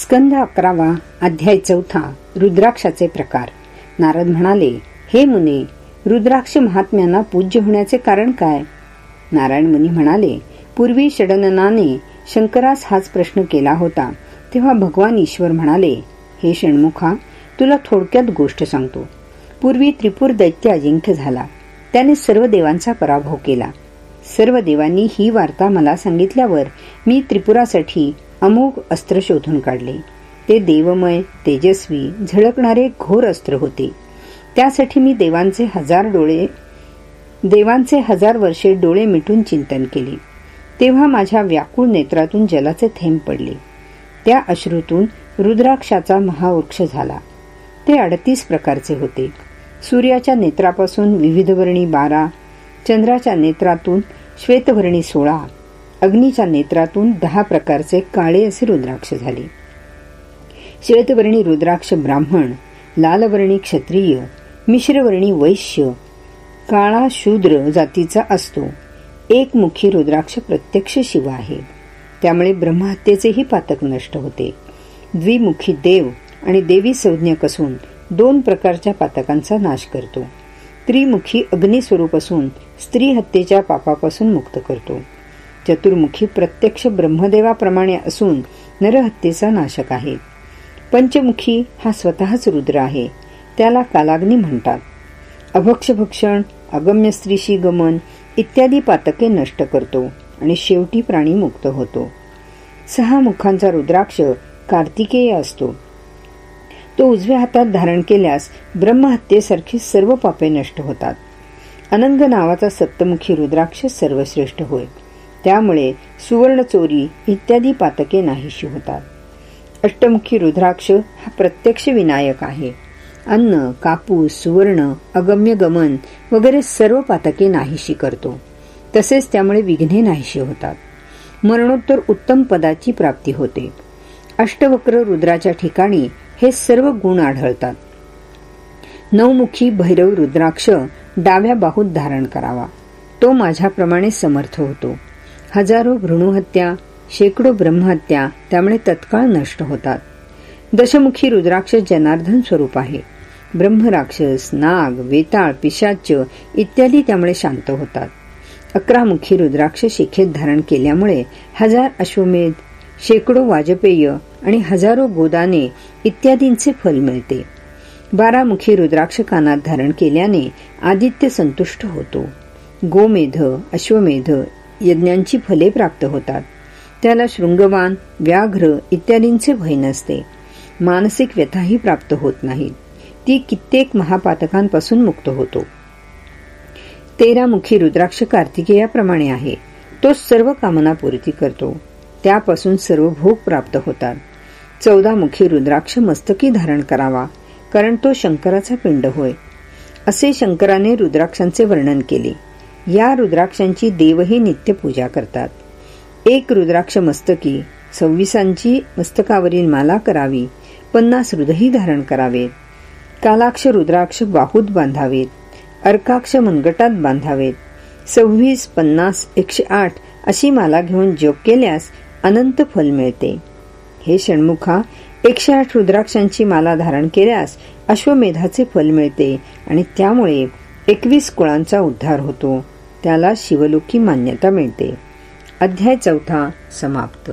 स्कंद अकरावा अध्याय चौथा रुद्राक्षाचे प्रकार. नारद म्हणाले हे मुने रुद्राक्ष महात्म्यांना पूज्य होण्याचे कारण काय? नारायण मुनी म्हणाले पूर्वी षडननाने शंकरास हाच प्रश्न केला होता. तेव्हा भगवान ईश्वर म्हणाले हे षण्मुखा तुला थोडक्यात गोष्ट सांगतो. पूर्वी त्रिपूर दैत्य अजिंक्य झाला. त्याने सर्व देवांचा पराभव केला. सर्व देवांनी ही वार्ता मला सांगितल्यावर मी त्रिपुरासाठी अमोघ अस्त्र शोधून काढले. ते देवमय तेजस्वी झळकणारे घोर अस्त्र होते. त्यासाठी मी देवांचे हजार डोळे देवांचे हजार वर्षे डोळे मिटून चिंतन केले. तेव्हा माझ्या व्याकुळ नेत्रातून जलाचे थेंब पडले. त्या अश्रूतून रुद्राक्षाचा महावृक्ष झाला. ते अडतीस प्रकारचे होते. सूर्याच्या नेत्रापासून विविधवर्णी बारा चंद्राच्या नेत्रातून श्वेतवर्णी सोळा अग्नीच्या नेत्रातून दहा प्रकारचे काळे असे रुद्राक्ष झाले. श्वेतवर्णी रुद्राक्ष ब्राह्मण लालवर्णी क्षत्रिय मिश्रवर्णी वैश्य काळा शूद्र जातीचा असतो. एक मुखी रुद्राक्ष प्रत्यक्ष शिव आहे. त्यामुळे ब्रह्महत्येचेही पातक नष्ट होते. द्विमुखी देव आणि देवी संज्ञक असून दोन प्रकारच्या पातकांचा नाश करतो. त्रिमुखी अग्निस्वरूप असून स्त्री हत्येच्या पापापासून मुक्त करतो. चतुर्मुखी प्रत्यक्ष ब्रह्मदेवाप्रमाणे असून नरहत्येचा नाशक आहे. पंचमुखी हा स्वतःच रुद्र आहे. त्याला कालाग्नी म्हणतात. अभक्षभक्षण अगम्य स्त्रीशी गमन इत्यादी पातके नष्ट करतो आणि शेवटी प्राणी मुक्त होतो. सहा मुखांचा रुद्राक्ष कार्तिकेय असतो. तो उजव्या हातात धारण केल्यास ब्रह्महत्येसारखी सर्व पापे नष्ट होतात. अनंग नावाचा सप्तमुखी रुद्राक्ष सर्वश्रेष्ठ होय. त्यामुळे सुवर्ण चोरी इत्यादी पातके नाहीशी होतात. अष्टमुखी रुद्राक्ष हा प्रत्यक्ष विनायक आहे. अन्न कापूस सुवर्ण अगम्य गमन वगैरे सर्व पातके नाहीशी करतो. तसेच त्यामुळे विघ्ने नाहीशी होतात. मरणोत्तर उत्तम पदाची प्राप्ती होते. अष्टवक्र रुद्राच्या ठिकाणी हे सर्व गुण आढळतात. नवमुखी भैरव रुद्राक्ष डाव्या बाहूत धारण करावा. तो माझ्याप्रमाणे समर्थ होतो. हजारो भ्रूणहत्या शेकडो ब्रह्महत्या त्यामुळे तत्काळ नष्ट होतात. दशमुखी रुद्राक्ष जनार्दन स्वरूप आहे. ब्रह्मराक्षस नाग वेताळ पिशाच इत्यादी त्यामुळे शांत होतात. अकरामुखी रुद्राक्ष शिखेत धारण केल्यामुळे हजार अश्वमेध शेकडो वाजपेय आणि हजारो गोदाने इत्यादींचे फल मिळते. बारामुखी रुद्राक्ष कानात धारण केल्याने आदित्य संतुष्ट होतो. गोमेध अश्वमेध यज्ञांची फले प्राप्त होतात. त्याला शृंगवान व्याघ्र इत्यादींचे भय नसते. मानसिक व्यथाही प्राप्त होत नाहीत ती कित्येक महापातकांपासून मुक्त होतो. तेरा मुखी रुद्राक्ष कार्तिकेयाप्रमाणे आहे. तो सर्व कामना पूर्ती करतो. त्यापासून सर्व भोग प्राप्त होतात. चौदा मुखी रुद्राक्ष मस्तकी धारण करावा कारण तो शंकराचा पिंड होय. असे शंकराने रुद्राक्षांचे वर्णन केले. या रुद्राक्षांची देवही नित्य पूजा करतात. एक रुद्राक्ष मस्तकी सव्वीसांची मस्तकावरील माला करावी पन्नास हृदयी धारण करावेत. कालाक्ष रुद्राक्ष बाहूत बांधावेत अर्काक्ष मनगटात बांधावेत. सव्वीस पन्नास एकशे आठ अशी माला घेऊन जोग केल्यास अनंत फल मिळते. हे षण्मुखा एकशे आठ रुद्राक्षांची माला धारण केल्यास अश्वमेधाचे फल मिळते आणि त्यामुळे एकवीस कुळांचा उद्धार होतो. त्याला शिवलोकी मान्यता मिळते. अध्याय चौथा समाप्त.